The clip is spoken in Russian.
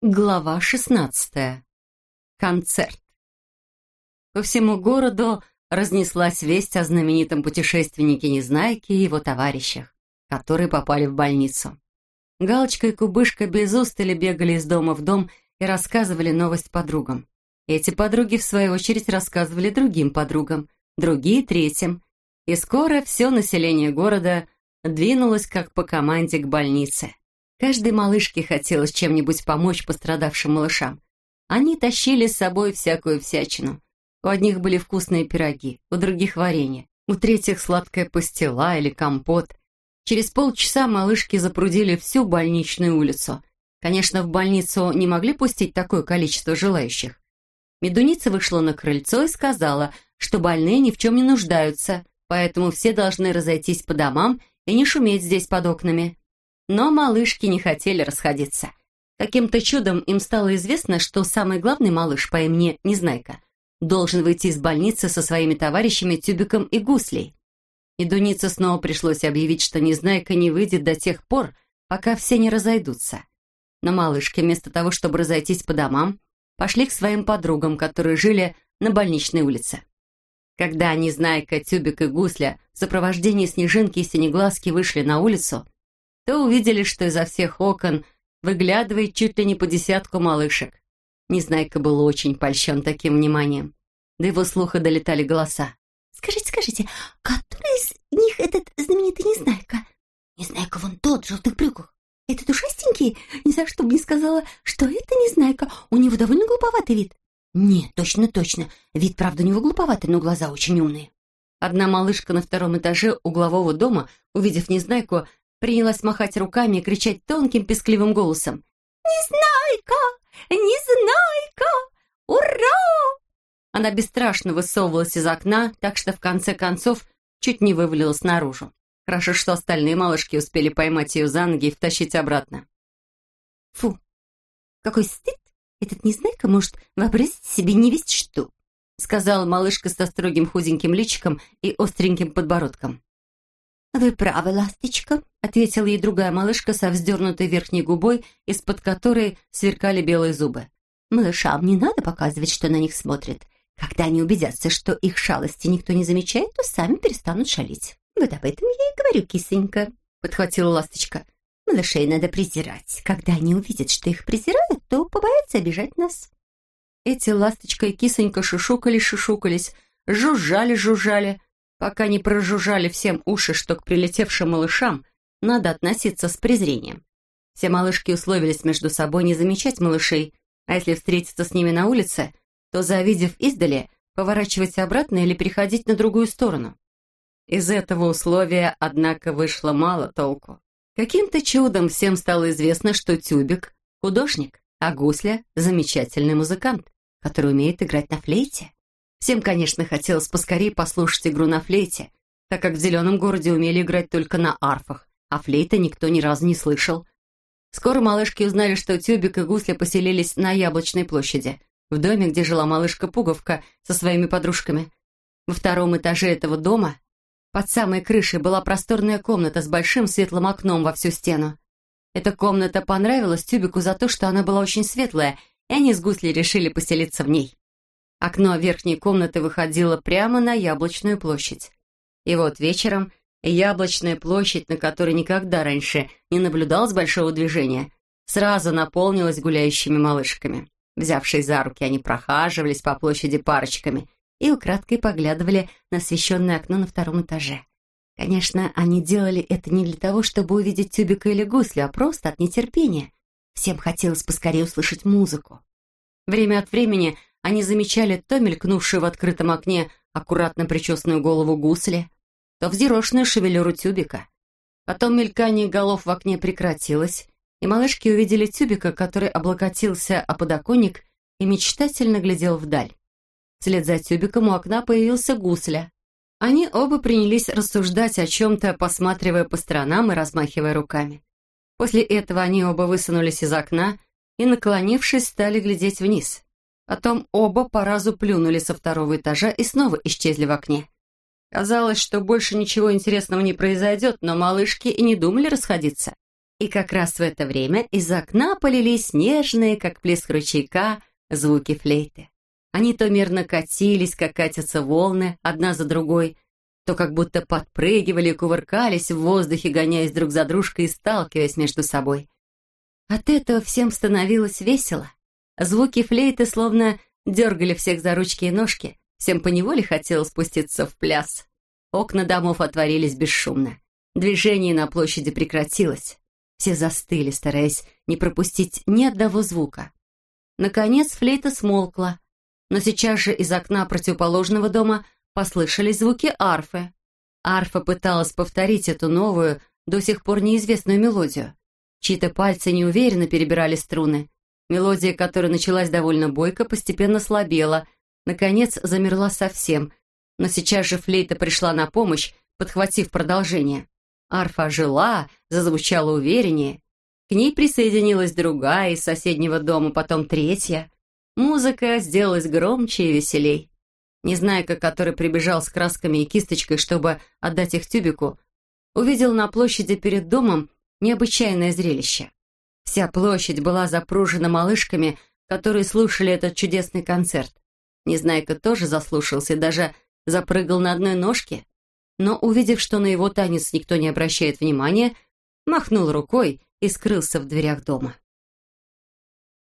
Глава шестнадцатая. Концерт. По всему городу разнеслась весть о знаменитом путешественнике Незнайке и его товарищах, которые попали в больницу. Галочка и Кубышка без устали бегали из дома в дом и рассказывали новость подругам. Эти подруги, в свою очередь, рассказывали другим подругам, другие — третьим. И скоро все население города двинулось как по команде к больнице. Каждой малышке хотелось чем-нибудь помочь пострадавшим малышам. Они тащили с собой всякую всячину. У одних были вкусные пироги, у других варенье, у третьих сладкая пастила или компот. Через полчаса малышки запрудили всю больничную улицу. Конечно, в больницу не могли пустить такое количество желающих. Медуница вышла на крыльцо и сказала, что больные ни в чем не нуждаются, поэтому все должны разойтись по домам и не шуметь здесь под окнами. Но малышки не хотели расходиться. Каким-то чудом им стало известно, что самый главный малыш по имени Незнайка должен выйти из больницы со своими товарищами Тюбиком и Гуслей. И Дунице снова пришлось объявить, что Незнайка не выйдет до тех пор, пока все не разойдутся. Но малышки, вместо того, чтобы разойтись по домам, пошли к своим подругам, которые жили на больничной улице. Когда Незнайка, Тюбик и Гусля в сопровождении Снежинки и Синеглазки вышли на улицу, то увидели, что изо всех окон выглядывает чуть ли не по десятку малышек. Незнайка был очень польщен таким вниманием. До его слуха долетали голоса. «Скажите, скажите, который из них этот знаменитый Незнайка?» «Незнайка вон тот, в желтых брюках. Этот ушастенький? Ни за что бы не сказала, что это Незнайка. У него довольно глуповатый вид». «Нет, точно, точно. Вид, правда, у него глуповатый, но глаза очень умные». Одна малышка на втором этаже углового дома, увидев Незнайку, принялась махать руками и кричать тонким пескливым голосом. «Незнайка! Незнайка! Ура!» Она бесстрашно высовывалась из окна, так что в конце концов чуть не вывалилась наружу. Хорошо, что остальные малышки успели поймать ее за ноги и втащить обратно. «Фу! Какой стыд! Этот Незнайка может вообразить себе не весть что!» сказала малышка со строгим худеньким личиком и остреньким подбородком. «Вы правы, ласточка», — ответила ей другая малышка со вздернутой верхней губой, из-под которой сверкали белые зубы. «Малышам не надо показывать, что на них смотрят. Когда они убедятся, что их шалости никто не замечает, то сами перестанут шалить. Вот об этом я и говорю, кисонька», — подхватила ласточка. «Малышей надо презирать. Когда они увидят, что их презирают, то побоятся обижать нас». Эти ласточка и кисонька шушукались-шушукались, жужжали-жужжали, пока не прожужжали всем уши, что к прилетевшим малышам надо относиться с презрением. Все малышки условились между собой не замечать малышей, а если встретиться с ними на улице, то, завидев издали, поворачивать обратно или переходить на другую сторону. Из этого условия, однако, вышло мало толку. Каким-то чудом всем стало известно, что Тюбик — художник, а Гусля — замечательный музыкант, который умеет играть на флейте. Всем, конечно, хотелось поскорее послушать игру на флейте, так как в зеленом городе умели играть только на арфах, а флейта никто ни разу не слышал. Скоро малышки узнали, что Тюбик и Гусля поселились на Яблочной площади, в доме, где жила малышка Пуговка со своими подружками. Во втором этаже этого дома под самой крышей была просторная комната с большим светлым окном во всю стену. Эта комната понравилась Тюбику за то, что она была очень светлая, и они с Гуслей решили поселиться в ней. Окно верхней комнаты выходило прямо на Яблочную площадь. И вот вечером Яблочная площадь, на которой никогда раньше не наблюдалось большого движения, сразу наполнилась гуляющими малышками. Взявшись за руки, они прохаживались по площади парочками и украдкой поглядывали на освещенное окно на втором этаже. Конечно, они делали это не для того, чтобы увидеть тюбика или гусли, а просто от нетерпения. Всем хотелось поскорее услышать музыку. Время от времени они замечали то мелькнувшую в открытом окне аккуратно причесанную голову гусли, то взъерошенную шевелюру тюбика. Потом мелькание голов в окне прекратилось, и малышки увидели тюбика, который облокотился о подоконник и мечтательно глядел вдаль. Вслед за тюбиком у окна появился гусля. Они оба принялись рассуждать о чем-то, посматривая по сторонам и размахивая руками. После этого они оба высунулись из окна и, наклонившись, стали глядеть вниз. Потом оба по разу плюнули со второго этажа и снова исчезли в окне. Казалось, что больше ничего интересного не произойдет, но малышки и не думали расходиться. И как раз в это время из окна полились нежные, как плеск ручейка, звуки флейты. Они то мирно катились, как катятся волны, одна за другой, то как будто подпрыгивали и кувыркались в воздухе, гоняясь друг за дружкой и сталкиваясь между собой. От этого всем становилось весело. Звуки флейты словно дергали всех за ручки и ножки, всем поневоле хотелось спуститься в пляс. Окна домов отворились бесшумно. Движение на площади прекратилось. Все застыли, стараясь не пропустить ни одного звука. Наконец флейта смолкла, но сейчас же из окна противоположного дома послышались звуки арфы. Арфа пыталась повторить эту новую, до сих пор неизвестную мелодию. Чьи-то пальцы неуверенно перебирали струны. Мелодия, которая началась довольно бойко, постепенно слабела, наконец замерла совсем, но сейчас же флейта пришла на помощь, подхватив продолжение. Арфа жила, зазвучала увереннее. К ней присоединилась другая из соседнего дома, потом третья. Музыка сделалась громче и веселей. Незнайка, который прибежал с красками и кисточкой, чтобы отдать их тюбику, увидел на площади перед домом необычайное зрелище. Вся площадь была запружена малышками, которые слушали этот чудесный концерт. Незнайка тоже заслушался и даже запрыгал на одной ножке, но, увидев, что на его танец никто не обращает внимания, махнул рукой и скрылся в дверях дома.